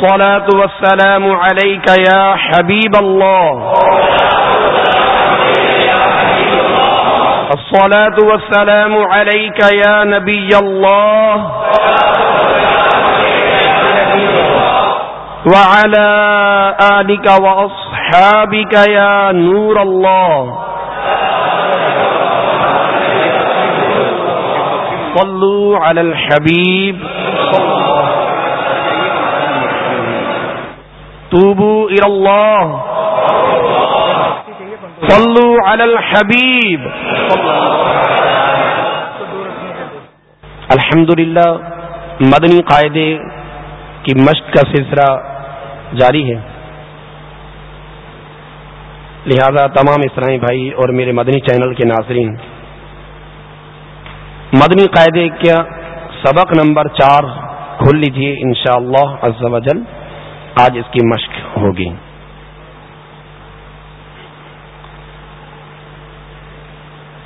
الصلاة والسلام عليك يا حبيب الله. الصلاة والسلام عليك يا نبي الله. وعلى آلك وأصحابك يا نور الله. صلوا على الحبيب. توبوا إلى الله صلوا على الحبيب الحمد للہ مدنی قاعدے کی مشق کا سلسلہ جاری ہے۔ لہذا تمام اسرائی بھائی اور میرے مدنی چینل کے ناظرین، مدنی قاعدے کا سبق نمبر چار کھول لیجیے انشاءاللہ شاء اللہ آج اس کی مشق ہوگی۔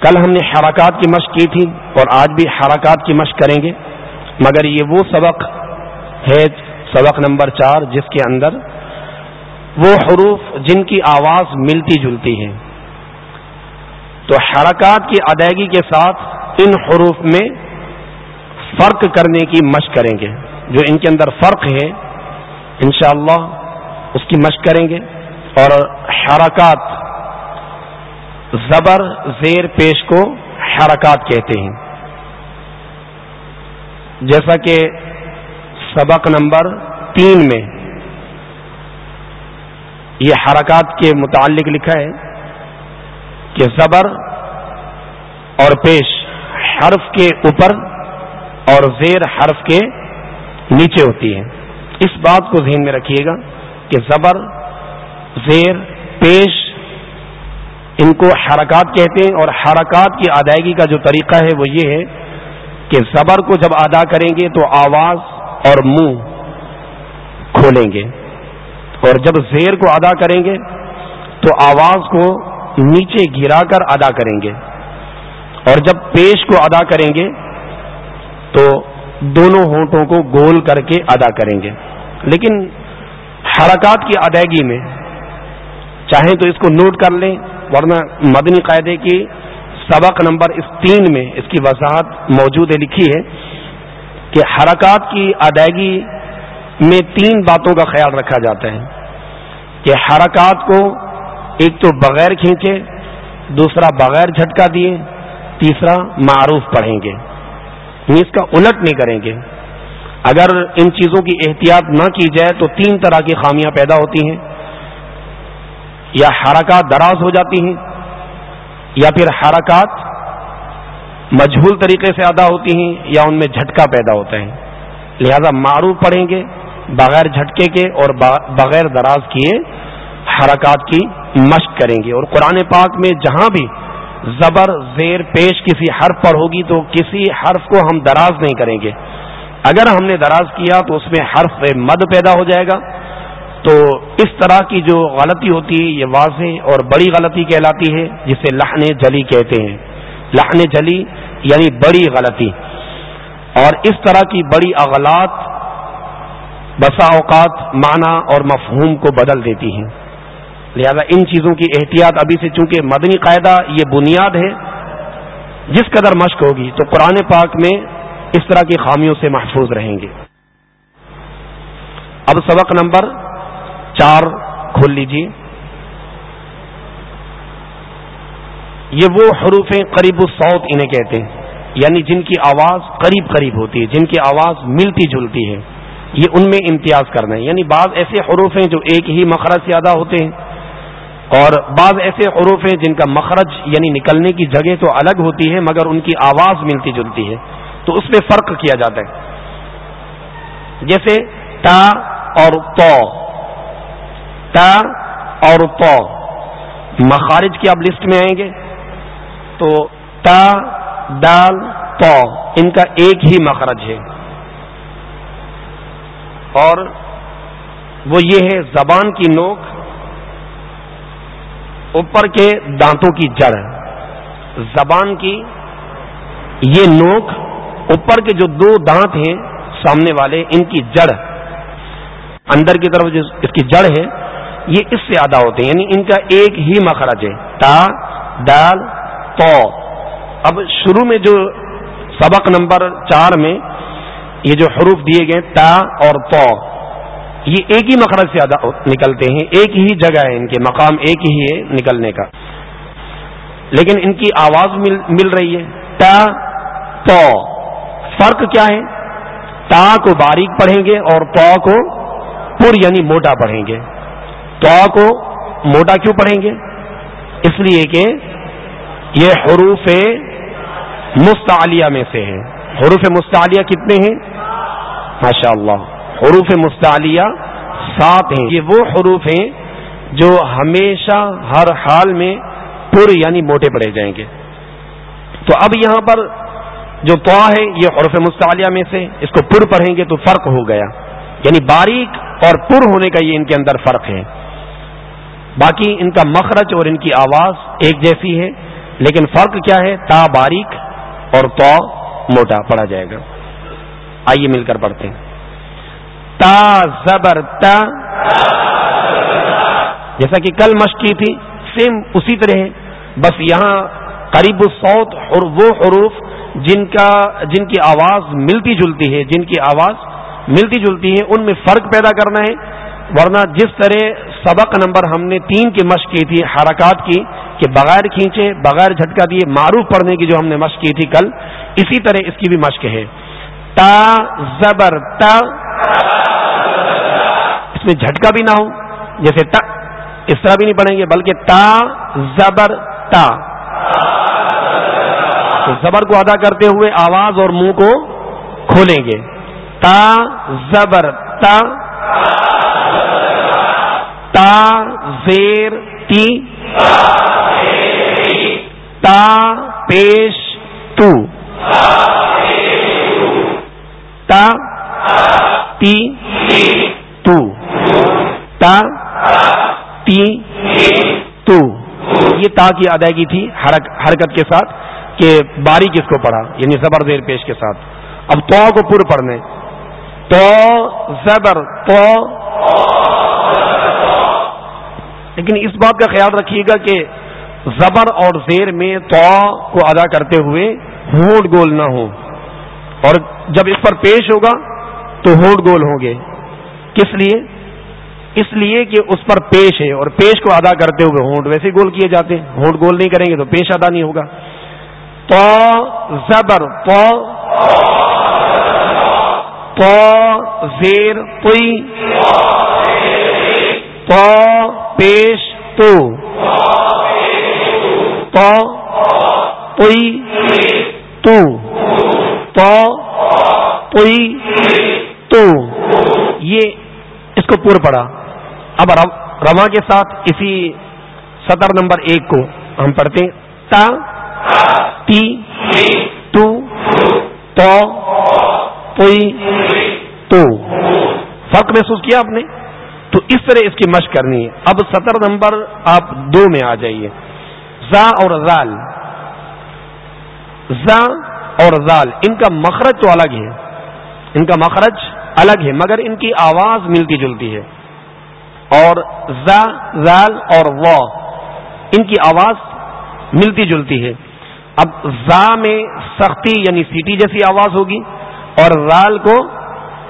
کل ہم نے حرکات کی مشق کی تھی اور آج بھی حرکات کی مشق کریں گے۔ مگر یہ وہ سبق ہے سبق نمبر چار جس کے اندر وہ حروف جن کی آواز ملتی جلتی ہے تو حرکات کی ادائیگی کے ساتھ ان حروف میں فرق کرنے کی مشق کریں گے۔ جو ان کے اندر فرق ہے انشاءاللہ اس کی مشق کریں گے اور حرکات زبر زیر پیش کو حرکات کہتے ہیں جیسا کہ سبق نمبر تین میں یہ حرکات کے متعلق لکھا ہے کہ زبر اور پیش حرف کے اوپر اور زیر حرف کے نیچے ہوتی ہے اس بات کو ذہن میں رکھیے گا کہ زبر، زیر، پیش، ان کو حرکات کہتے ہیں اور حرکات کی ادائیگی کا جو طریقہ ہے وہ یہ ہے کہ زبر کو جب ادا کریں گے تو آواز اور منہ کھولیں گے۔ اور جب زیر کو ادا کریں گے تو آواز کو نیچے گرا کر ادا کریں گے۔ اور جب پیش کو ادا کریں گے تو دونوں ہونٹوں کو گول کر کے ادا کریں گے۔ لیکن حرکات کی ادائیگی میں چاہیں تو اس کو نوٹ کر لیں، ورنہ مدنی قاعدے کی سبق نمبر اس تین میں اس کی وضاحت موجود ہے، لکھی ہے کہ حرکات کی ادائیگی میں تین باتوں کا خیال رکھا جاتا ہے کہ حرکات کو ایک تو بغیر کھینچے، دوسرا بغیر جھٹکا دیے، تیسرا معروف پڑھیں گے۔ یعنی اس کا الٹ نہیں کریں گے۔ اگر ان چیزوں کی احتیاط نہ کی جائے تو تین طرح کی خامیاں پیدا ہوتی ہیں۔ یا حرکات دراز ہو جاتی ہیں، یا پھر حرکات مجھول طریقے سے ادا ہوتی ہیں، یا ان میں جھٹکا پیدا ہوتا ہے۔ لہذا معروف پڑھیں گے، بغیر جھٹکے کے اور بغیر دراز کیے حرکات کی مشق کریں گے۔ اور قرآن پاک میں جہاں بھی زبر، زیر، پیش کسی حرف پر ہوگی تو کسی حرف کو ہم دراز نہیں کریں گے۔ اگر ہم نے دراز کیا تو اس میں حرف مد پیدا ہو جائے گا۔ تو اس طرح کی جو غلطی ہوتی ہے، یہ واضح اور بڑی غلطی کہلاتی ہے، جسے لہن جلی کہتے ہیں۔ لہن جلی یعنی بڑی غلطی۔ اور اس طرح کی بڑی اغلاط بسا اوقات معنی اور مفہوم کو بدل دیتی ہیں۔ لہذا ان چیزوں کی احتیاط ابھی سے چونکہ مدنی قاعدہ یہ بنیاد ہے، جس قدر مشق ہوگی، تو قرآن پاک میں اس طرح کی خامیوں سے محفوظ رہیں گے۔ اب سبق نمبر چار کھول لیجیے یہ وہ حروف قریب السوت انہیں کہتے ہیں یعنی جن کی آواز قریب قریب ہوتی ہے، جن کی آواز ملتی جلتی ہے۔ یہ ان میں امتیاز کرنا ہے۔ یعنی بعض ایسے حروف ہیں جو ایک ہی مخرج سے ادا ہوتے ہیں، اور بعض ایسے حروف ہیں جن کا مخرج یعنی نکلنے کی جگہ تو الگ ہوتی ہے، مگر ان کی آواز ملتی جلتی ہے۔ تو اس میں فرق کیا جاتا ہے۔ جیسے تا اور تو اور مخارج کی اب لسٹ میں آئیں گے۔ تو تا، دال تو ان کا ایک ہی مخرج ہے۔ اور وہ یہ ہے زبان کی نوک۔ اوپر کے دانتوں کی جڑ۔ زبان کی یہ نوک۔ اوپر کے جو دو دانت ہیں سامنے والے، ان کی جڑ۔ اندر کی طرف جو اس کی جڑ ہے، یہ اس سے ادا ہوتے ہیں یعنی ان کا ایک ہی مخرج ہے۔ تا، دال، تو۔ اب شروع میں جو سبق نمبر چار میں یہ جو حروف دیے گئے، تا اور تو، یہ ایک ہی مخرج سے ادا نکلتے ہیں۔ ایک ہی جگہ ہے ان کے، مقام ایک ہی ہے نکلنے کا۔ لیکن ان کی آواز مل مل رہی ہے۔ تا، تو۔ فرق کیا ہے؟ تا کو باریک پڑھیں گے اور تو کو پر یعنی موٹا پڑھیں گے۔ تو کو موٹا کیوں پڑھیں گے؟ اس لیے کہ یہ حروف مستعلیہ میں سے ہے حروف مستعلیہ کتنے ہیں؟ ماشاء اللہ حروف مستعلیہ سات ہیں۔ یہ وہ حروف ہیں جو ہمیشہ ہر حال میں پر یعنی موٹے پڑے جائیں گے۔ تو اب یہاں پر جو تو ہے، یہ حروف مستعلیہ میں سے، اس کو پر پڑھیں گے تو فرق ہو گیا۔ یعنی باریک اور پر ہونے کا یہ ان کے اندر فرق ہے۔ باقی ان کا مخرج اور ان کی آواز ایک جیسی ہے، لیکن فرق کیا ہے؟ تا باریک اور تو موٹا پڑا جائے گا۔ آئیے مل کر پڑھتے ہیں۔ تا زبر تا، جیسا کہ کل مشق کی تھی سیم اسی طرح ہے۔ بس یہاں قریب سوت اور وہ حروف جن کا جن کی آواز ملتی جلتی ہے جن کی آواز ملتی جلتی ہے ان میں فرق پیدا کرنا ہے ورنہ جس طرح سبق نمبر ہم نے تین کی مشق کی تھی، حرکات کی، کہ بغیر کھینچے، بغیر جھٹکا دیے، معروف پڑھنے کی جو ہم نے مشق کی تھی کل، اسی طرح اس کی بھی مشق ہے۔ تا زبر تا۔ اس میں جھٹکا بھی نہ ہو، جیسے تا، اس طرح بھی نہیں پڑھیں گے، بلکہ تا زبر تا۔ زبر کو ادا کرتے ہوئے آواز اور منہ کو کھولیں گے۔ تا زبر، تا تا زیر، تی تا پیش تو۔ تا تی تو۔ تا تی تو۔ یہ تا کی ادائیگی تھی حرکت کے ساتھ۔ کہ باری کس کو پڑھا؟ یعنی زبر زیر پیش کے ساتھ۔ اب تو کو پور پڑھنے۔ تو زبر، تو۔ لیکن اس بات کا خیال رکھیے گا کہ زبر اور زیر میں تو کو ادا کرتے ہوئے ہوٹ گول نہ ہو اور جب اس پر پیش ہوگا تو ہوٹ گول ہوں گے۔ کس لیے؟ اس لیے کہ اس پر پیش ہے اور پیش کو ادا کرتے ہوئے ہونٹ، ویسے گول کیے جاتے ہیں۔ ہونٹ گول نہیں کریں گے تو پیش ادا نہیں ہوگا۔ تو زبر تو تو زیر پوئی تو پیش تو تو پوئی تو تو تو۔ یہ اس کو پور پڑا اب رما کے ساتھ اسی سطر نمبر ایک کو ہم پڑھتے ہیں۔ تا تی، تو تو تو۔ فرق محسوس کیا آپ نے؟ تو اس طرح اس کی مشق کرنی ہے۔ اب سطر نمبر آپ دو میں آ جائیے۔ زا اور زال۔ زا اور زال، ان کا مخرج تو الگ ہے۔ ان کا مخرج الگ ہے، مگر ان کی آواز ملتی جلتی ہے۔ اور زا، زال اور و ان کی آواز ملتی جلتی ہے۔ اب زا میں سختی یعنی سیٹی جیسی آواز ہوگی اور رال کو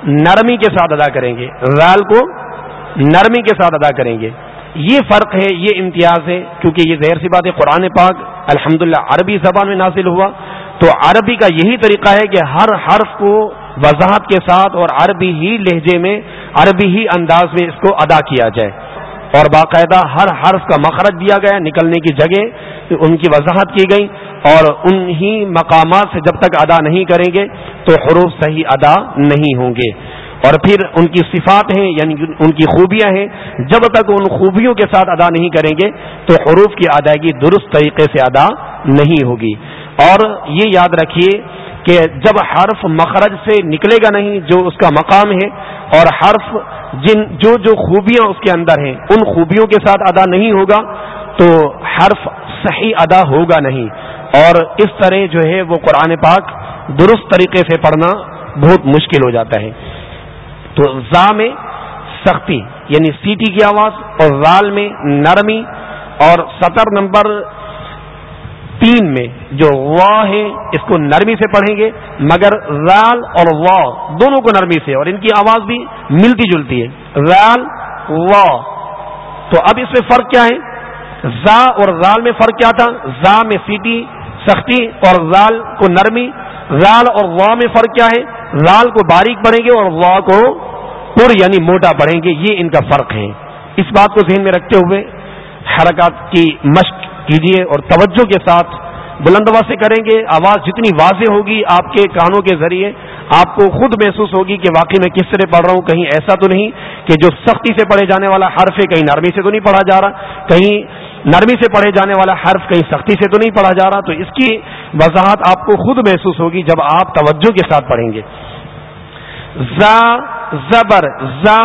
نرمی کے ساتھ ادا کریں گے۔ رال کو نرمی کے ساتھ ادا کریں گے۔ یہ فرق ہے، یہ امتیاز ہے۔ کیونکہ یہ ظاہر سی بات ہے، قرآن پاک الحمدللہ عربی زبان میں نازل ہوا۔ تو عربی کا یہی طریقہ ہے کہ ہر حرف کو وضاحت کے ساتھ اور عربی ہی لہجے میں، عربی ہی انداز میں اس کو ادا کیا جائے۔ اور باقاعدہ ہر حرف کا مخرج دیا گیا نکلنے کی جگہ ان کی وضاحت کی گئی اور انہی مقامات سے جب تک ادا نہیں کریں گے تو حروف صحیح ادا نہیں ہوں گے۔ اور پھر ان کی صفات ہیں یعنی ان کی خوبیاں ہیں، جب تک ان خوبیوں کے ساتھ ادا نہیں کریں گے تو حروف کی ادائیگی درست طریقے سے ادا نہیں ہوگی۔ اور یہ یاد رکھیے کہ جب حرف مخرج سے نکلے گا نہیں، جو اس کا مقام ہے، اور حرف جن، جو جو خوبیاں اس کے اندر ہیں، ان خوبیوں کے ساتھ ادا نہیں ہوگا، تو حرف صحیح ادا ہوگا نہیں۔ اور اس طرح جو ہے وہ قرآن پاک درست طریقے سے پڑھنا بہت مشکل ہو جاتا ہے۔ تو زا میں سختی یعنی سیٹی کی آواز، اور رال میں نرمی، اور سطر نمبر تین میں جو وا ہے اس کو نرمی سے پڑھیں گے، مگر رال اور وا دونوں کو نرمی سے، اور ان کی آواز بھی ملتی جلتی ہے۔ رال وا تو اب اس میں فرق کیا ہے؟ زا اور رال میں فرق کیا تھا؟ زا میں سیٹی، سختی، اور رال کو نرمی۔ رال اور وا میں فرق کیا ہے؟ رال کو باریک پڑھیں گے اور وا کو پر یعنی موٹا پڑھیں گے۔ یہ ان کا فرق ہے۔ اس بات کو ذہن میں رکھتے ہوئے حرکات کی مشق کیجیے اور توجہ کے ساتھ بلند سے کریں گے۔ آواز جتنی واضح ہوگی آپ کے کانوں کے ذریعے، آپ کو خود محسوس ہوگی کہ واقعی میں کس طرح پڑھ رہا ہوں، کہیں ایسا تو نہیں کہ جو سختی سے پڑھے جانے والا حرف ہے، کہیں نرمی سے تو نہیں پڑھا جا رہا، کہیں نرمی سے پڑھے جانے والا حرف، کہیں سختی سے تو نہیں پڑھا جا رہا۔ تو اس کی وضاحت آپ کو خود محسوس ہوگی جب آپ توجہ کے ساتھ پڑھیں گے۔ زا زبر، زا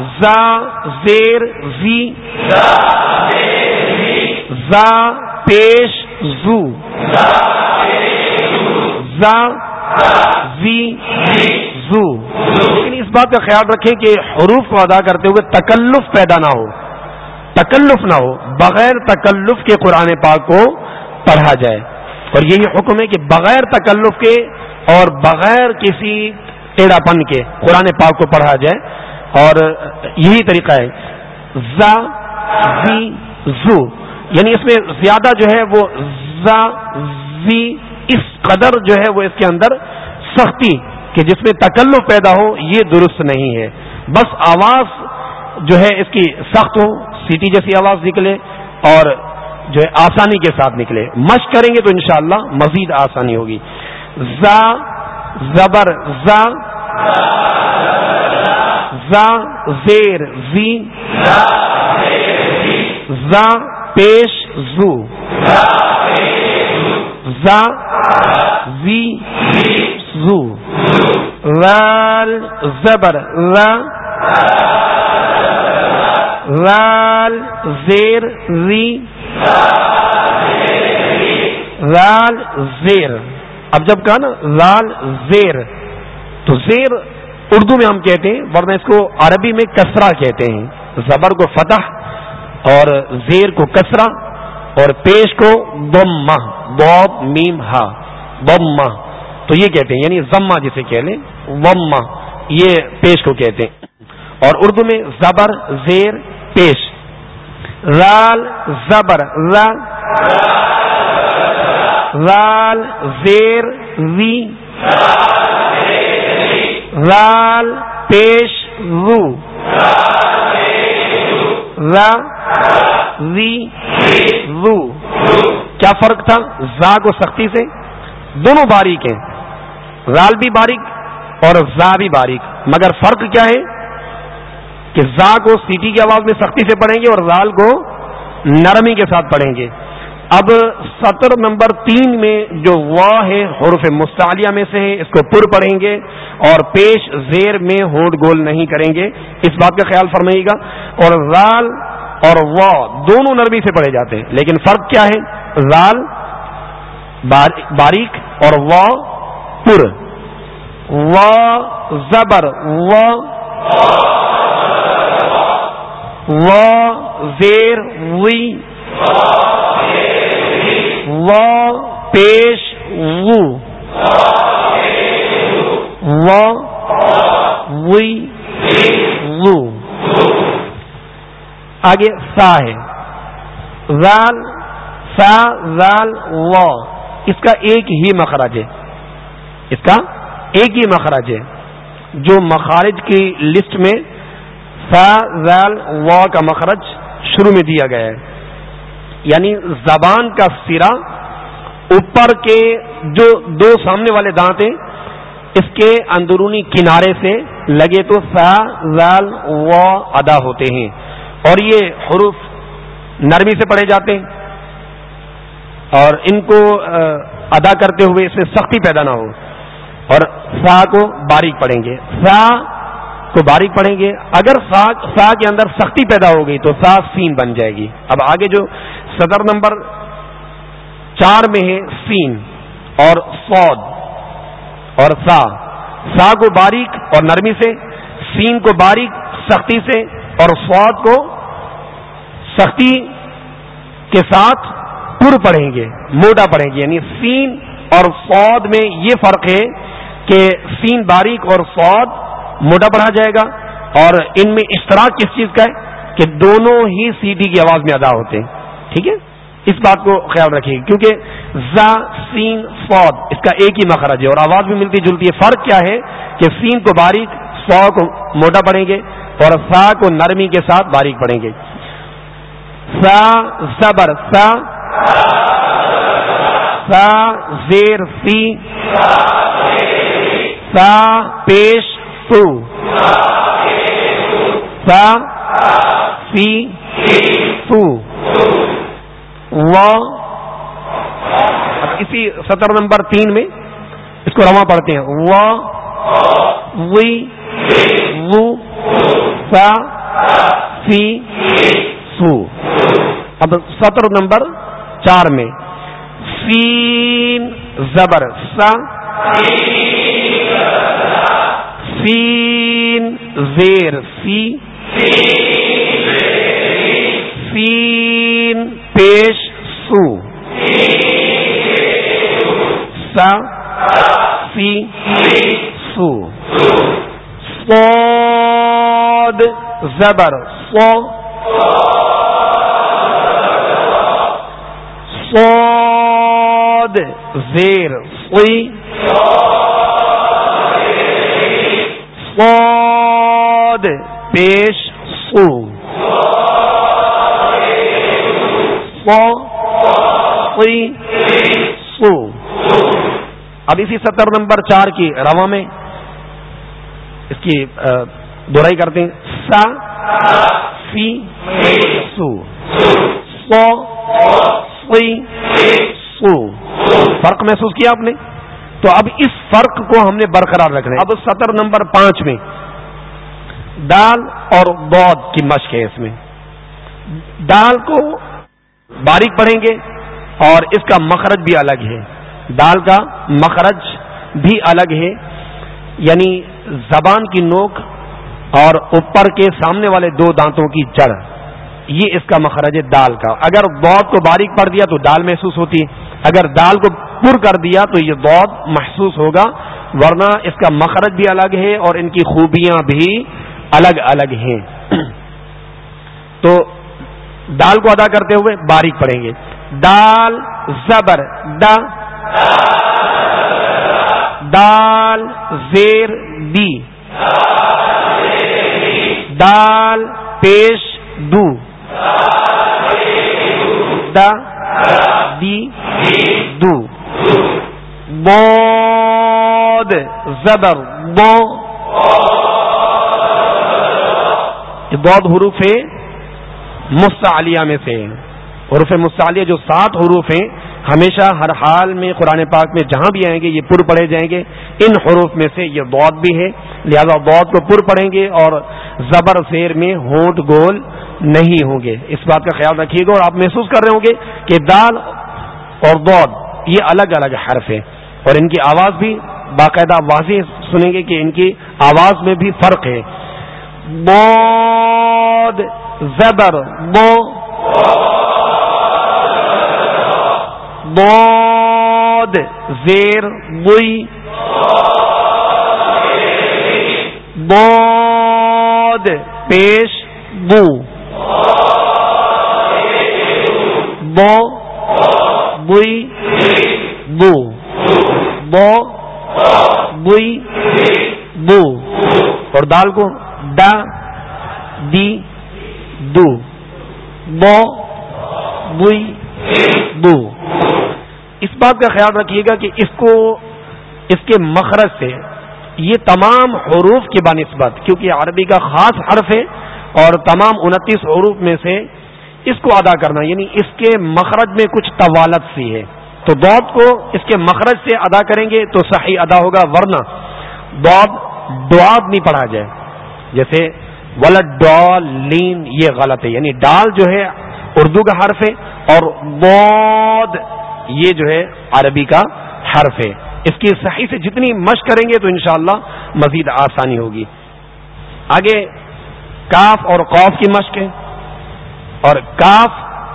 زا زیر، زی. زا پیش، زو. زا زی، زو. لیکن اس بات کا خیال رکھیں کہ حروف کو ادا کرتے ہوئے تکلف پیدا نہ ہو، تکلف نہ ہو، بغیر تکلف کے قرآن پاک کو پڑھا جائے۔ اور یہی حکم ہے کہ بغیر تکلف کے اور بغیر کسی ٹیڑھا پن کے قرآن پاک کو پڑھا جائے۔ اور یہی طریقہ ہے۔ زا زی زو یعنی اس میں زیادہ جو ہے وہ زا زی اس قدر جو ہے وہ اس کے اندر سختی کہ جس میں تکلف پیدا ہو، یہ درست نہیں ہے۔ بس آواز جو ہے اس کی سخت ہو، سیٹی جیسی آواز نکلے اور جو ہے آسانی کے ساتھ نکلے۔ مشق کریں گے تو انشاءاللہ مزید آسانی ہوگی۔ زا زبر زا زا زیر زی زا پیش، زو. زا زی، زو. رال زبر. ر رال زیر، ری. رال زیر. اب جب کہا نا رال زیر، تو زیر اردو میں ہم کہتے ہیں، ورنہ اس کو عربی میں کسرا کہتے ہیں۔ زبر کو فتح اور زیر کو کسرا اور پیش کو بم بوب میم، ہا بم تو یہ کہتے ہیں یعنی زما جسے کہہ لیں وم یہ پیش کو کہتے ہیں۔ اور اردو میں زبر، زیر، پیش۔ رال، زبر رال، زیر، وی۔ رال پیش رو۔ رو۔ کیا فرق تھا؟ زا کو سختی سے۔ دونوں باریک ہیں۔ رال بھی باریک اور زا بھی باریک۔ مگر فرق کیا ہے؟ کہ زا کو سیٹی کی آواز میں سختی سے پڑھیں گے اور رال کو نرمی کے ساتھ پڑھیں گے۔ اب سطر نمبر تین میں جو وا ہے، حروف مستعلیہ میں سے ہے، اس کو پر پڑھیں گے اور پیش زیر میں ہوٹ گول نہیں کریں گے۔ اس بات کا خیال فرمائیے گا۔ اور رال اور وا دونوں نرمی سے پڑھے جاتے ہیں، لیکن فرق کیا ہے؟ رال باریک اور وا پر۔ وا زبر وا زیر، وی۔ پیش وو وو آگے سا ہے۔ زال سا زال و اس کا ایک ہی مخرج ہے۔ اس کا ایک ہی مخرج ہے۔ جو مخارج کی لسٹ میں سا زال و کا مخرج شروع میں دیا گیا ہے۔ یعنی زبان کا سرا اوپر کے جو دو سامنے والے دانت ہیں، اس کے اندرونی کنارے سے لگے تو سا، زال، و، ادا ہوتے ہیں۔ اور یہ حروف نرمی سے پڑھے جاتے ہیں۔ اور ان کو ادا کرتے ہوئے اس میں سختی پیدا نہ ہو۔ اور سا کو باریک پڑھیں گے۔ سا کو باریک پڑھیں گے۔ اگر سا سا کے اندر سختی پیدا ہو گئی تو سا سین بن جائے گی۔ اب آگے جو صدر نمبر چار میں ہے سین اور سود اور سا۔ سا کو باریک اور نرمی سے، سین کو باریک سختی سے اور سواد کو سختی کے ساتھ پر پڑھیں گے، موٹا پڑھیں گے۔ یعنی سین اور سواد میں یہ فرق ہے کہ سین باریک اور سواد موٹا پڑھا جائے گا اور ان میں اشتراک کس چیز کا ہے کہ دونوں ہی سیٹی کی آواز میں ادا ہوتے ہیں۔ ٹھیک ہے؟ اس بات کو خیال رکھیے کیونکہ زا، سین فوت اس کا ایک ہی مخرج ہے اور آواز بھی ملتی جلتی ہے۔ فرق کیا ہے کہ سین کو باریک سو کو موٹا پڑیں گے اور سا کو نرمی کے ساتھ باریک پڑیں گے۔ سا زبر سا سا زیر، سی سا پیش سو سا سی سو اسی سطر نمبر تین میں اس کو رواں پڑھتے ہیں۔ وی سا، سی، سو۔ اب سطر نمبر چار میں۔ سین زبر، سا۔ سین زیر، سی۔ سین پیش سو۔ سا سی سو۔ سود زبر۔ سو سود زیر۔ سوئی سود پیش سو۔ سو اب اسی ستر نمبر چار کی روا میں اس کی دہرائی کرتے ہیں. سا سی سو. سو سو. فرق محسوس کیا آپ نے؟ تو اب اس فرق کو ہم نے برقرار رکھنا ہے. اب سطر نمبر پانچ میں دال اور بود کی مشق ہے اس میں. دال کو باریک پڑھیں گے اور اس کا مخرج بھی الگ ہے۔ دال کا مخرج بھی الگ ہے۔ یعنی زبان کی نوک اور اوپر کے سامنے والے دو دانتوں کی جڑ۔ یہ اس کا مخرج ہے دال کا۔ اگر بود کو باریک پڑ دیا تو دال محسوس ہوتی ہے۔ اگر دال کو پر کر دیا تو یہ بود محسوس ہوگا۔ ورنہ اس کا مخرج بھی الگ ہے اور ان کی خوبیاں بھی الگ الگ ہیں۔ تو دال کو ادا کرتے ہوئے باریک پڑیں گے۔ دال، زبر، دا۔ دال، زیر، دی۔ دال، پیش، دو۔ دا، دی، دو۔ بود زبر بو یہ حروف ہے مستعلیہ میں سے حروف مستعلیہ جو سات حروف ہیں، ہمیشہ ہر حال میں قرآن پاک میں جہاں بھی آئیں گے، یہ پر پڑھے جائیں گے۔ ان حروف میں سے یہ بود بھی ہے۔ لہذا بود کو پر پڑھیں گے اور زبر زیر میں ہونٹ گول نہیں ہوں گے۔ اس بات کا خیال رکھیے گا اور آپ محسوس کر رہے ہوں گے کہ دال اور بود یہ الگ الگ حرف ہے اور ان کی آواز بھی باقاعدہ واضح سنیں گے کہ ان کی آواز میں بھی فرق ہے۔ بود زبر بو بود زیر بوئی بود پیش بو بو بوئی بو بو بوئی بو اور دال کو دا دی دو بو بوئی بو۔ اس بات کا خیال رکھیے گا کہ اس کو اس کے مخرج سے یہ تمام حروف کی بنسبت کیونکہ عربی کا خاص حرف ہے اور تمام انتیس حروف میں سے اس کو ادا کرنا یعنی اس کے مخرج میں کچھ طوالت سی ہے۔ تو دود کو اس کے مخرج سے ادا کریں گے تو صحیح ادا ہوگا، ورنہ دود دعاد نہیں پڑھا جائے۔ جیسے ولد یہ غلط ہے۔ یعنی ڈال جو ہے، اردو کا حرف ہے اور بود یہ جو ہے عربی کا حرف ہے۔ اس کی صحیح سے جتنی مشق کریں گے تو انشاءاللہ مزید آسانی ہوگی۔ آگے کاف اور قوف کی مشق ہے۔ اور کاف،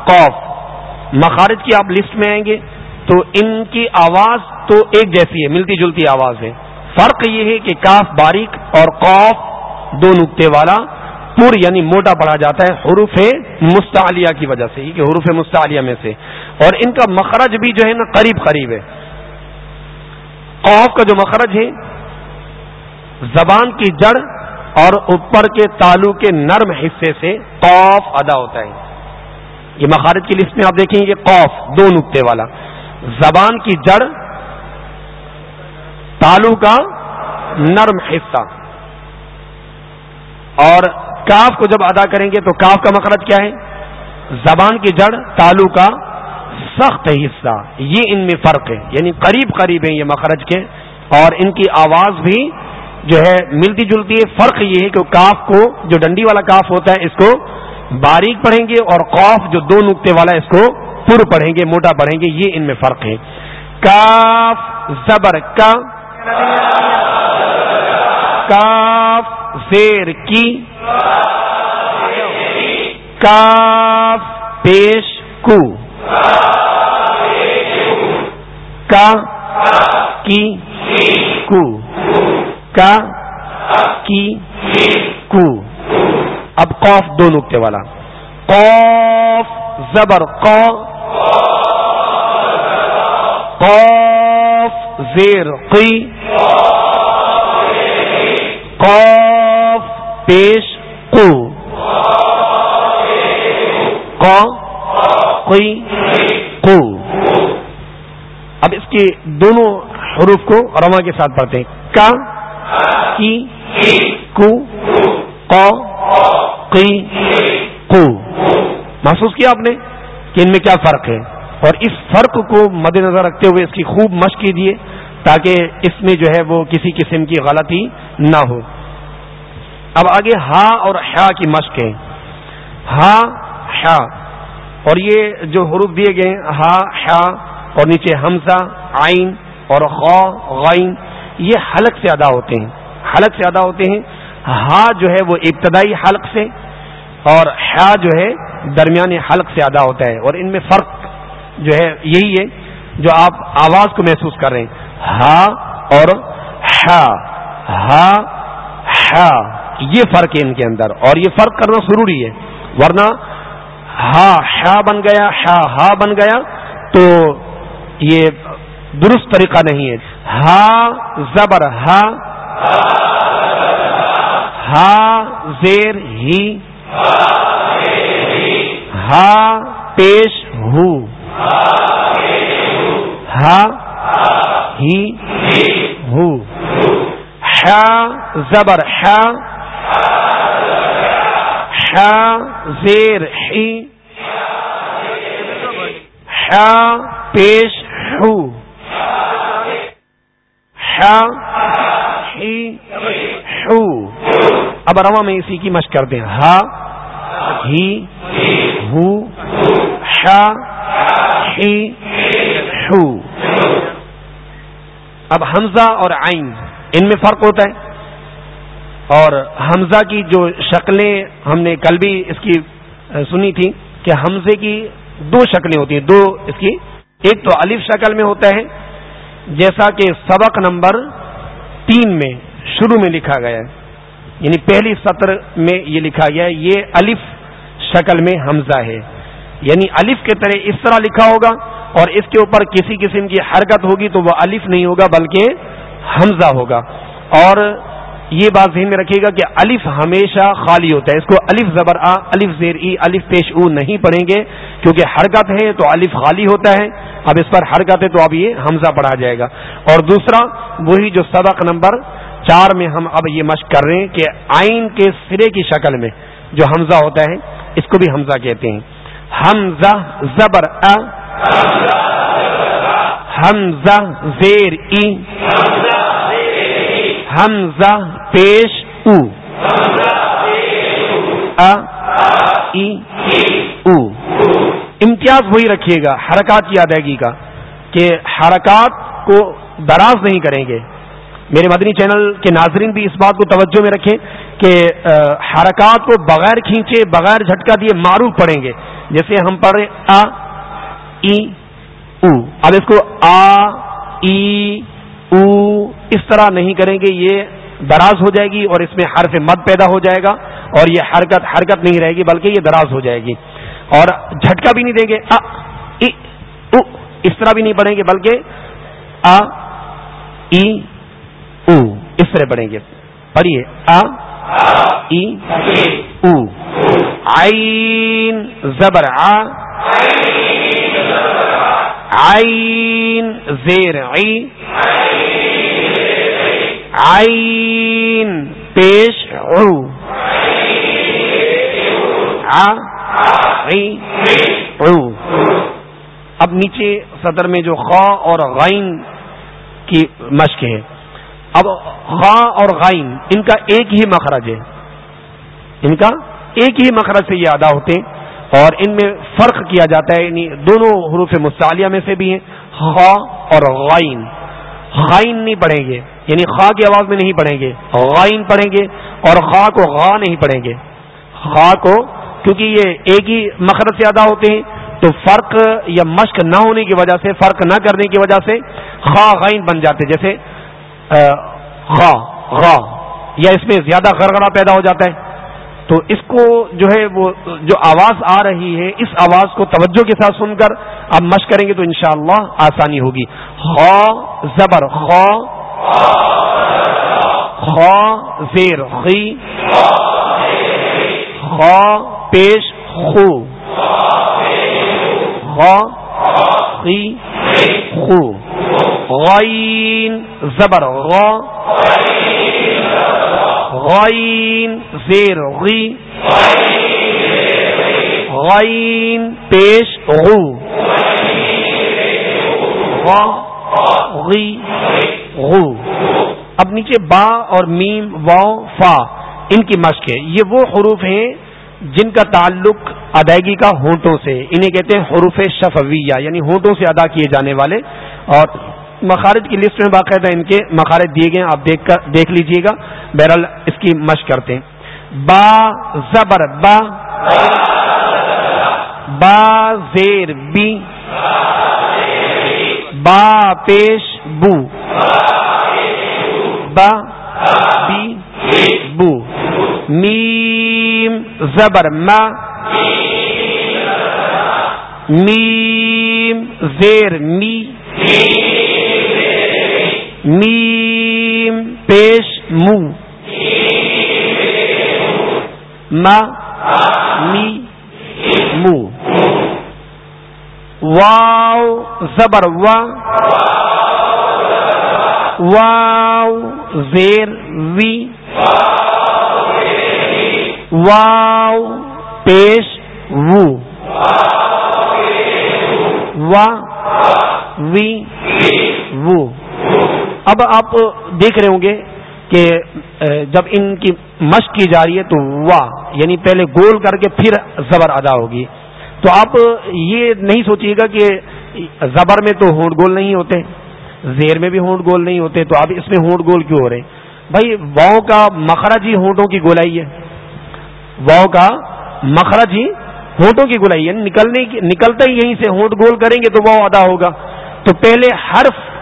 قوف، مخارج کی آپ لسٹ میں آئیں گے تو ان کی آواز تو ایک جیسی ہے، ملتی جلتی آواز ہے۔ فرق یہ ہے کہ کاف باریک اور قوف دو نقطے والا پور یعنی موٹا پڑا جاتا ہے حروف مستعلیہ کی وجہ سے کہ حروف مستعلیہ میں سے۔ اور ان کا مخرج بھی جو ہے نا قریب قریب ہے۔ قوف کا جو مخرج ہے، زبان کی جڑ اور اوپر کے تالو کے نرم حصے سے قوف ادا ہوتا ہے۔ یہ مخارج کی لسٹ میں آپ دیکھیں گے قوف دو نقطے والا۔ زبان کی جڑ، تالو کا نرم حصہ۔ اور کاف کو جب ادا کریں گے تو کاف کا مخرج کیا ہے؟ زبان کی جڑ، تالو کا سخت حصہ۔ یہ ان میں فرق ہے۔ یعنی قریب قریب ہیں یہ مخرج کے۔ اور ان کی آواز بھی جو ہے ملتی جلتی ہے۔ فرق یہ ہے کہ کاف کو، جو ڈنڈی والا کاف ہوتا ہے، اس کو باریک پڑھیں گے اور قوف جو دو نقطے والا اس کو پر پڑھیں گے، موٹا پڑھیں گے۔ یہ ان میں فرق ہے۔ کاف زبر کا کاف زیر کی؟ کاف پیش کو۔ کا کی کو۔ کا کی کو۔ اب قوف دو نقطے والا۔ قوف زبر قوف زیر قی۔ قوف پیش کو کو اب اس کے دونوں حروف کو رما کے ساتھ پڑھتے ہیں کا، کی، کو کو محسوس کیا آپ نے کہ ان میں کیا فرق ہے؟ اور اس فرق کو مد نظر رکھتے ہوئے اس کی خوب مشق کیجیے تاکہ اس میں جو ہے وہ کسی قسم کی غلطی نہ ہو۔ اب آگے ہا اور حا کی مشق ہے۔ ہا، حا۔ اور یہ جو حروف دیے گئے ہا، حا۔ اور نیچے حمزہ آئین اور خا غائن یہ حلق سے ادا ہوتے ہیں۔ حلق سے ادا ہوتے ہیں۔ ہا جو ہے وہ ابتدائی حلق سے اور حا جو ہے درمیانی حلق سے ادا ہوتا ہے۔ اور ان میں فرق جو ہے یہی ہے جو آپ آواز کو محسوس کر رہے ہیں۔ ہا اور ہا ہا ہا، یہ فرق ہے ان کے اندر اور یہ فرق کرنا ضروری ہے، ورنہ ہا ہا بن گیا، ہا ہا بن گیا تو یہ درست طریقہ نہیں ہے۔ ہا، زبر، ہا ہا، زیر، ہی، ہا، پیش، ہو، ہا، ہی، ہو۔ زبر زیر ہی پیش ہو اب روا میں اسی کی مشق کرتے ہیں ہا، ہی، ہو ہو اب حمزہ اور آئین ان میں فرق ہوتا ہے۔ اور حمزہ کی جو شکلیں ہم نے کل بھی اس کی سنی تھی کہ حمزے کی دو شکلیں ہوتی ہیں۔ دو اس کی، ایک تو الف شکل میں ہوتا ہے، جیسا کہ سبق نمبر تین میں شروع میں لکھا گیا ہے۔ یعنی پہلی سطر میں یہ لکھا گیا ہے، یہ الف شکل میں حمزہ ہے۔ یعنی الف کے طرح اس طرح لکھا ہوگا اور اس کے اوپر کسی قسم کی حرکت ہوگی تو وہ الف نہیں ہوگا، بلکہ حمزہ ہوگا۔ اور یہ بات ذہن میں رکھیے گا کہ الف ہمیشہ خالی ہوتا ہے۔ اس کو الف زبر آ، الف زیر ای، الف پیش او نہیں پڑھیں گے۔ کیونکہ حرکت ہے تو الف خالی ہوتا ہے۔ اب اس پر حرکت ہے تو اب یہ حمزہ پڑھا جائے گا۔ اور دوسرا، وہی جو سبق نمبر چار میں ہم اب یہ مشق کر رہے ہیں کہ آئین کے سرے کی شکل میں جو حمزہ ہوتا ہے، اس کو بھی حمزہ کہتے ہیں۔ حمزہ زبر ا حمزہ زیر ای حمزہ پیش او۔ او۔ امتیاز وہی رکھیے گا، حرکات کی ادائیگی کا، کہ حرکات کو دراز نہیں کریں گے۔ میرے مدنی چینل کے ناظرین بھی اس بات کو توجہ میں رکھیں کہ حرکات کو بغیر کھینچے، بغیر جھٹکا دیے معروف پڑیں گے۔ جیسے ہم پڑھ رہے ای، او۔ اب اس کو آ، ای، او اس طرح نہیں کریں گے، یہ دراز ہو جائے گی اور اس میں حرف مد پیدا ہو جائے گا اور یہ حرکت حرکت نہیں رہے گی، بلکہ یہ دراز ہو جائے گی۔ اور جھٹکا بھی نہیں دیں گے، آ، ای، او، اس طرح بھی نہیں پڑھیں گے، بلکہ آ، ای، او، اس طرح پڑھیں گے۔ پڑھیے، آ، ای، او۔ آئین زبر، آ۔ آئین زیر، عی۔ آئین پیش او اب نیچے صدر میں جو خا اور غائن کی مشق ہے۔ اب خا اور غائن ان کا ایک ہی مخرج ہے۔ ان کا ایک ہی مخرج سے یہ ادا ہوتے ہیں۔ اور ان میں فرق کیا جاتا ہے یعنی دونوں حروف مستعلیہ میں سے بھی ہیں۔ خا اور غائن غائن نہیں پڑھیں گے۔ یعنی خا کی آواز میں نہیں پڑھیں گے، غائن پڑھیں گے اور خا کو غا نہیں پڑھیں گے۔ خا کو کیونکہ یہ ایک ہی مخرج سے ادا ہوتے ہیں، تو فرق یا مشق نہ ہونے کی وجہ سے، فرق نہ کرنے کی وجہ سے خا غائن بن جاتے جیسے غا غا، یا اس میں زیادہ گڑگڑا پیدا ہو جاتا ہے۔ تو اس کو جو ہے وہ، جو آواز آ رہی ہے، اس آواز کو توجہ کے ساتھ سن کر آپ مشق کریں گے تو انشاءاللہ آسانی ہوگی۔ خا، زبر، خا خا زیر خی خا پیش خو۔ خا خی خو۔ غین، زبر، غا۔ غین، زیر، غی۔ غین، پیش، غو۔ غی۔ غو، اب نیچے با اور میم واؤ فا، ان کی مشق ہے۔ یہ وہ حروف ہیں جن کا تعلق ادائیگی کا ہونٹوں سے، انہیں کہتے ہیں حروف شفویہ یعنی ہونٹوں سے ادا کیے جانے والے۔ اور مخارج کی لسٹ میں باقاعدہ ان کے مخارج دیے گئے آپ دیکھ کر دیکھ لیجیے گا۔ بہرحال اس کی مشق کرتے ہیں۔ با زبر، با با زیر، بی، با پیش بو. با. بی. بو. میم. زبر. ما. میم. زیر. می میم. پیش. مو. ما. می. مو. واو. زبر. وا. واو، زیر، وی۔ واو، پیش، وو۔ وا، وی، وو۔ اب آپ دیکھ رہے ہوں گے کہ جب ان کی مشق کی جا رہی ہے تو وا یعنی پہلے گول کر کے پھر زبر ادا ہوگی۔ تو آپ یہ نہیں سوچیے گا کہ زبر میں تو ہونٹ گول نہیں ہوتے۔ زیر میں بھی ہونٹ گول نہیں ہوتے، تو اب اس میں ہونٹ گول کیوں ہو رہے بھائی واؤ کا مخرج ہی ہونٹوں کی گولائی ہے۔ واؤ کا مخرج ہی ہونٹوں کی گولائی ہے۔ نکلنے کی نکلتا ہی یہیں سے ہونٹ گول کریں گے تو واؤ ادا ہوگا۔ تو پہلے حرف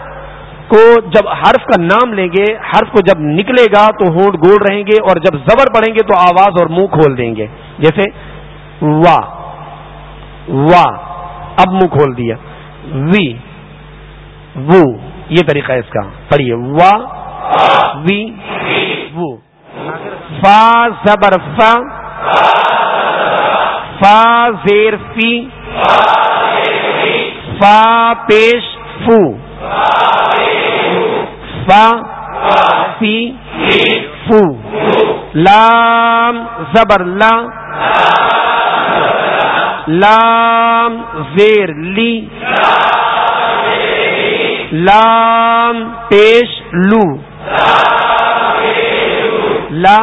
کو جب حرف کا نام لیں گے، حرف کو جب نکلے گا تو ہونٹ گول رہیں گے اور جب زبر پڑیں گے تو آواز اور منہ کھول دیں گے۔ جیسے وا وا، اب منہ کھول دیا۔ وی، وو یہ طریقہ ہے اس کا۔ پڑھیے۔ وا، وی، وو۔ فا، زبر، فا۔ فا، زیر، فی۔ فا، پیش، فو۔ فا، فی، فو۔ لام، زبر، لا۔ لام، زیر، لی۔ لام پیش لو لا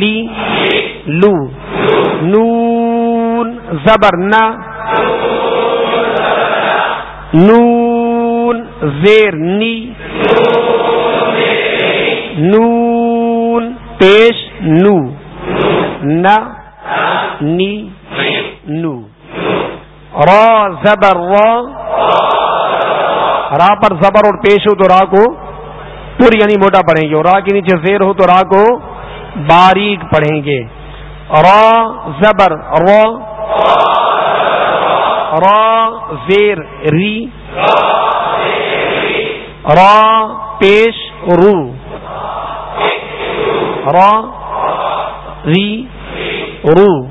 لی لو نون زبر نا نون زیر نی نون پیش نو نا نی نو را زبر را را پر زبر اور پیش ہو تو را کو پور یعنی موٹا پڑھیں گے اور را کے نیچے زیر ہو تو را کو باریک پڑھیں گے۔ را، زبر را را، زیر، ری۔ را، پیش، رو۔ را، ری، رو۔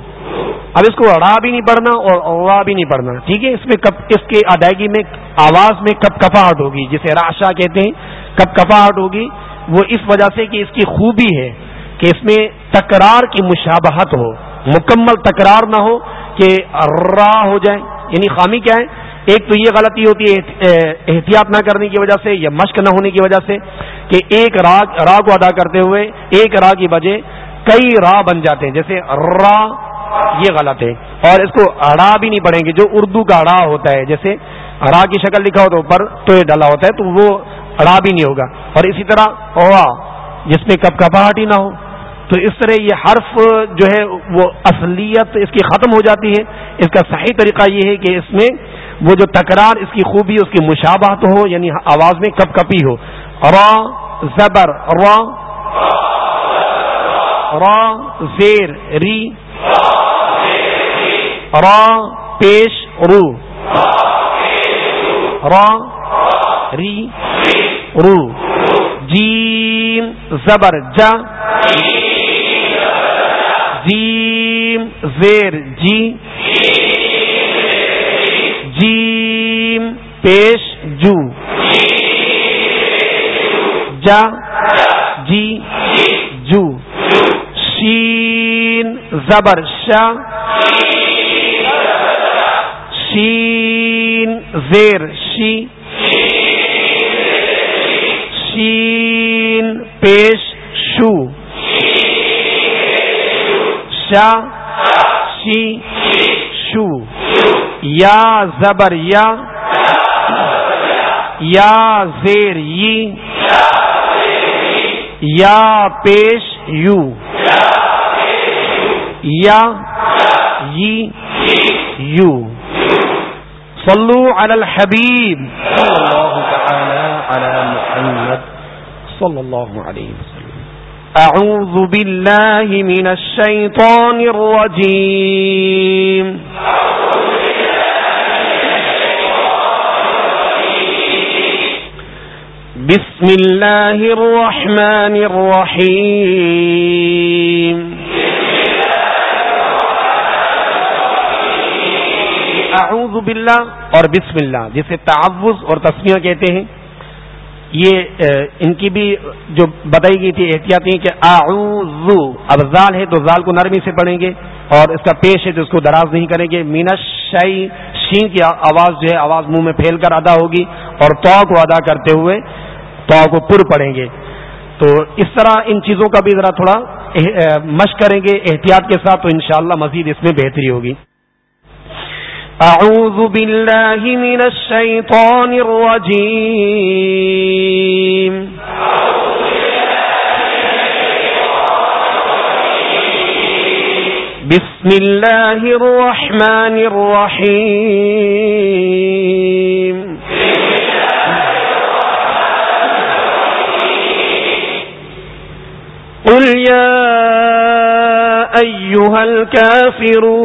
اب اس کو اڑا بھی نہیں پڑھنا اور اڑا بھی نہیں پڑھنا۔ ٹھیک ہے، اس میں کب اس کے ادائیگی میں آواز میں کب کپاہٹ ہوگی، جسے راشا کہتے ہیں کب کپاہٹ ہوگی۔ وہ اس وجہ سے کہ اس کی خوبی ہے کہ اس میں تکرار کی مشابہت ہو، مکمل تکرار نہ ہو کہ را ہو جائے یعنی خامی کیا ہے؟ ایک تو یہ غلطی ہوتی ہے احتیاط نہ کرنے کی وجہ سے یا مشق نہ ہونے کی وجہ سے کہ ایک راگ را کو ادا کرتے ہوئے ایک را کی وجہ کئی را بن جاتے ہیں۔ جیسے را، یہ غلط ہے۔ اور اس کو اڑا بھی نہیں پڑیں گے، جو اردو کا اڑا ہوتا ہے، جیسے اڑا کی شکل لکھا ہو تو اوپر تو یہ ہوتا ہے، تو وہ اڑا بھی نہیں ہوگا۔ اور اسی طرح اوا جس میں کب کپاہٹ ہی نہ ہو۔ تو اس طرح یہ حرف جو ہے، وہ اصلیت اس کی ختم ہو جاتی ہے۔ اس کا صحیح طریقہ یہ ہے کہ اس میں وہ جو تکرار، اس کی خوبی، اس کی مشابہت ہو یعنی آواز میں کپ کپی ہو۔ را، زبر، را را، زیر، ری۔ را، پیش، رو۔ را، ری، رو. جیم، زبر، جا. جیم، زیر جی. جیم، پیش، جو. جا. جی. جو. شین، زبر، شا. شین، زیر شی شین پیش شو۔ شا شی شو۔ یا زبر یا۔ یا زیر ی یا پیش یو۔ یا یو۔ صلو علی الحبیب. صلی اللہ علیہ وسلم. اعوذ باللہ من الشیطان الرجیم. بسم اللہ الرحمن الرحیم. اعوذ باللہ اور بسم اللہ، جسے تعوض اور تسمیہ کہتے ہیں۔ یہ ان کی بھی جو بتائی گئی تھی احتیاطی کہ اعوذ، اب زال ہے تو زال کو نرمی سے پڑھیں گے اور اس کا پیش ہے تو اس کو دراز نہیں کریں گے۔ مینش شین کی آواز جو ہے، آواز منہ میں پھیل کر ادا ہوگی اور تو کو ادا کرتے ہوئے تو کو پر پڑھیں گے۔ تو اس طرح ان چیزوں کا بھی ذرا تھوڑا مشق کریں گے احتیاط کے ساتھ تو انشاءاللہ مزید اس میں بہتری ہوگی۔ أعوذ بالله من الشيطان الرجيم. بسم الله الرحمن الرحيم. قل يا أيها الكافرون.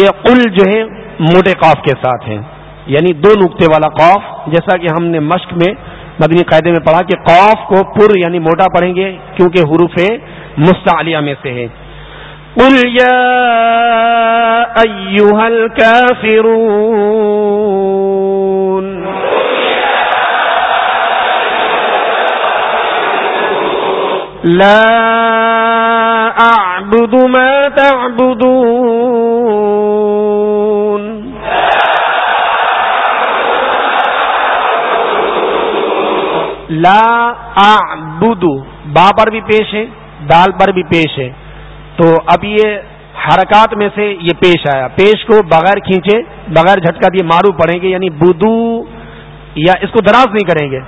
یہ قل جو ہے موٹے قاف کے ساتھ ہیں۔ یعنی دو نقطے والا قوف جیسا کہ ہم نے مشق میں مدنی قاعدے میں پڑھا کہ قوف کو پر یعنی موٹا پڑھیں گے کیونکہ حروف مستعلیہ میں سے ہے قل يا أيها الكافرون لا أعبد ما تعبدون۔ لا با پر بھی پیش ہے، دال پر بھی پیش ہے۔ تو اب یہ حرکات میں سے یہ پیش آیا۔ پیش کو بغیر کھینچے، بغیر جھٹکا دیے مارو پڑیں گے یعنی بدو یا اس کو دراز نہیں کریں گے۔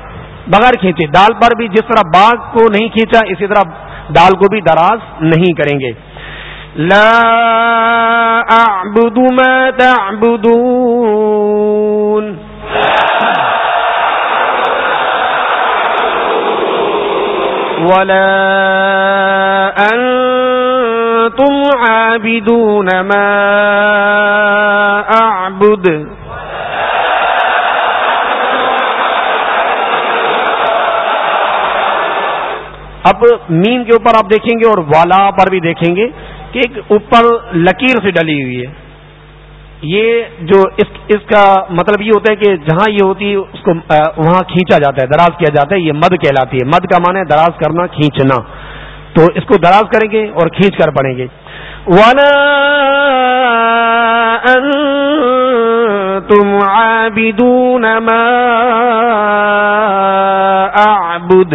بغیر کھینچے، دال پر بھی جس طرح باغ کو نہیں کھینچا، اسی طرح دال کو بھی دراز نہیں کریں گے۔ لا اعبد ما تعبدون۔ ولا انتم عابدون ما اعبد اب میم کے اوپر آپ دیکھیں گے اور والا پر بھی دیکھیں گے کہ ایک اوپر لکیر سے ڈلی ہوئی ہے۔ یہ جو اس اس کا مطلب یہ ہوتا ہے کہ جہاں یہ ہوتی ہے، اس کو وہاں کھینچا جاتا ہے، دراز کیا جاتا ہے، یہ مد کہلاتی ہے۔ مد کا معنی ہے دراز کرنا، کھینچنا۔ تو اس کو دراز کریں گے اور کھینچ کر پڑیں گے۔ والا تم عابدون ما اعبد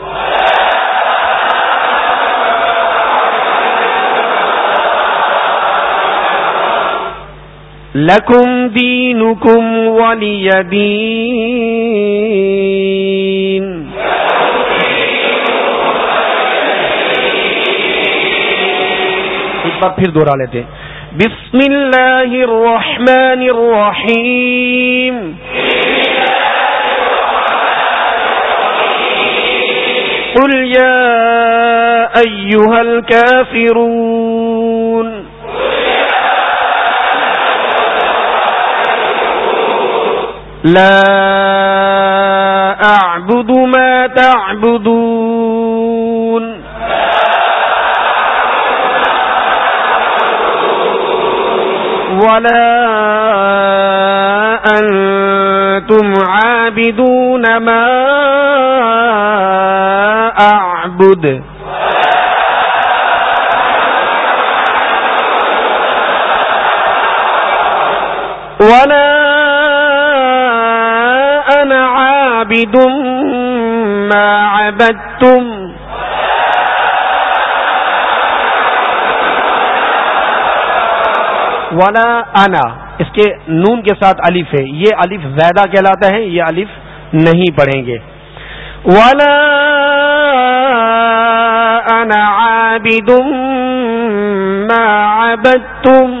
لکم دینکم ولی دین ایک بار پھر دوہرا لیتے ہیں بسم اللہ الرحمن الرحیم۔ قل یا ایوہ الكافرون لا أعبد ما تعبدون. ولا أنتم عابدون ما أعبد. ولا عابد ما عبدتم. ولا انا، اس کے نون کے ساتھ الف ہے۔ یہ الف زیادہ کہلاتا ہے، یہ الف نہیں پڑھیں گے۔ ولا انا عابد ما عبدتم۔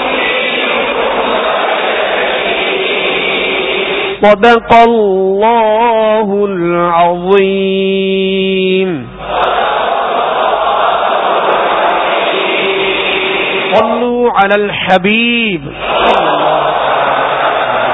صدق الله العظيم. صلوا على الحبيب. صلى الله